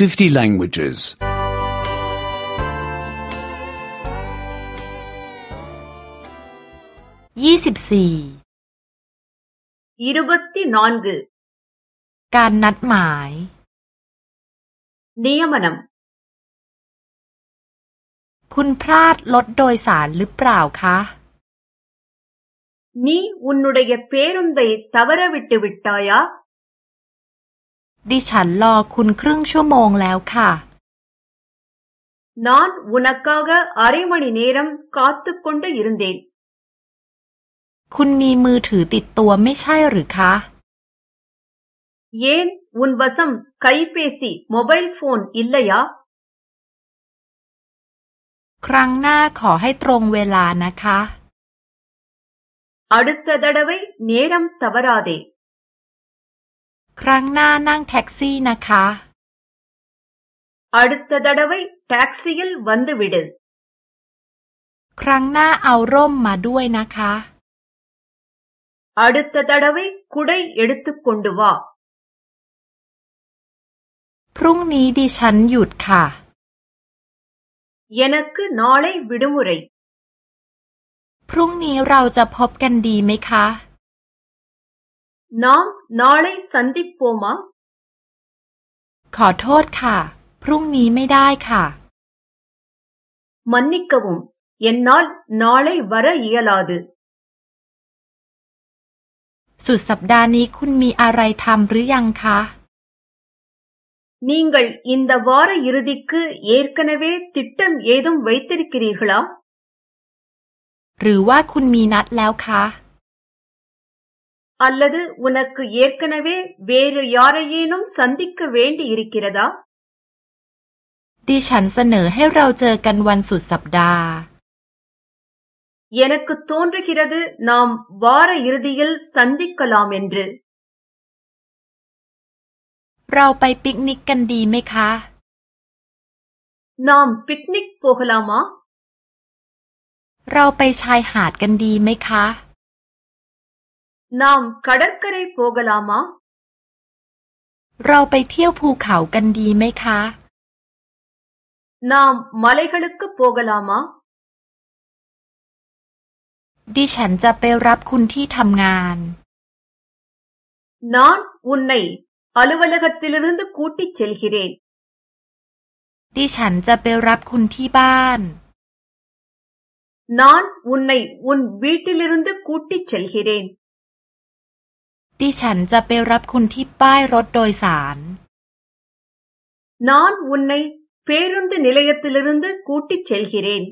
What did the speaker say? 50 languages. 24 24การนัดหมายนิยมนำคุณพลาดรถโดยสารหรือเปล่าคะนนีุ่่ நீ உன்னுடைய பேருந்தை தவற விட்டு விட்டாயா ดิฉันรอคุณครึ่งชั่วโมงแล้วค่ะนอนวุนักกากะอริมันีเนรมกอดตุกคนเดียรันเดนคุณมีมือถือติดตัวไม่ใช่หรือคะ เยนวุนบัสมมไคเปซีโมบายโฟนอิลลยะครั้งหน้าขอให้ตรงเวลานะคะ อดัตตะดะดะไยเนรมทวราเดครั้งหน้านั่งแท็กซี่นะคะ அடுத்த த ட แท็กซี่ி ய วันเด் த ด வ ி ட ுครั้งหน้าเอาร่มมาด้วยนะคะอาทิตย์ ட வ ை குடை எ ட ด த ் த ு க ் க ொ ண ்พรุ่งนี้ดิฉันหยุดค่ะ எ ันักน่าเลยวิดมุไรพรุ่งนี้เราจะพบกันดีไหมคะ நாம் நாளை சந்திப்போமா ขอโทษค่ะ พรุ่งนี้ไม่ได้ค่ะ மன்னிக்கவும் என்னால் நாளை வர இயலாது สุดสัปดาห์นี้คุณมีอะไรทำหรือยังคะ நீங்கள் இந்த வார இறுதிக்கு ஏற்கனவே திட்டம் ஏதும் வைத்திருக்கிறீர்களா หรือว่าคุณมีนัดแล้วคะ அல்லது உனக்கு ஏற்கனவே வேறு யாரையேனும் சந்திக்க வேண்டி இருக்கிறதா ดิฉันเสนอให้เราเจอกันวันสุดสัปดาห์ எனக்கு தோன்றுகிறது நாம் வார இறுதியில் சந்திக்கலாம் என்று เราไปปิกนิกกันดีไหมคะ நாம் பிக்னிக் போகலாமா เราไปชายหาดกันดีไหมคะ நாம் கடற்கரை ப กล ல ா ம ாเราไปเที่ยวภูเขากันดีไหมคะ நாம் மலைகளுக்கு กோ க ல า ம ாดิฉันจะไปรับคุณที่ทำงาน நான் உ ன น ன ை அலுவலகத்திலிருந்து கூட்டிச் செல்கிறேன் ดิฉันจะไปรับคุณที่บ้านนอนวุ่นในวุ่นบีติลิรุนเดกูติเชลฮิเรนดิฉันจะไปรับคุณที่ป้ายรถโดยสารนอนวุ่นในเพืฟรนด์ในนิเลยติลรุนเดกูติเชลกิเรน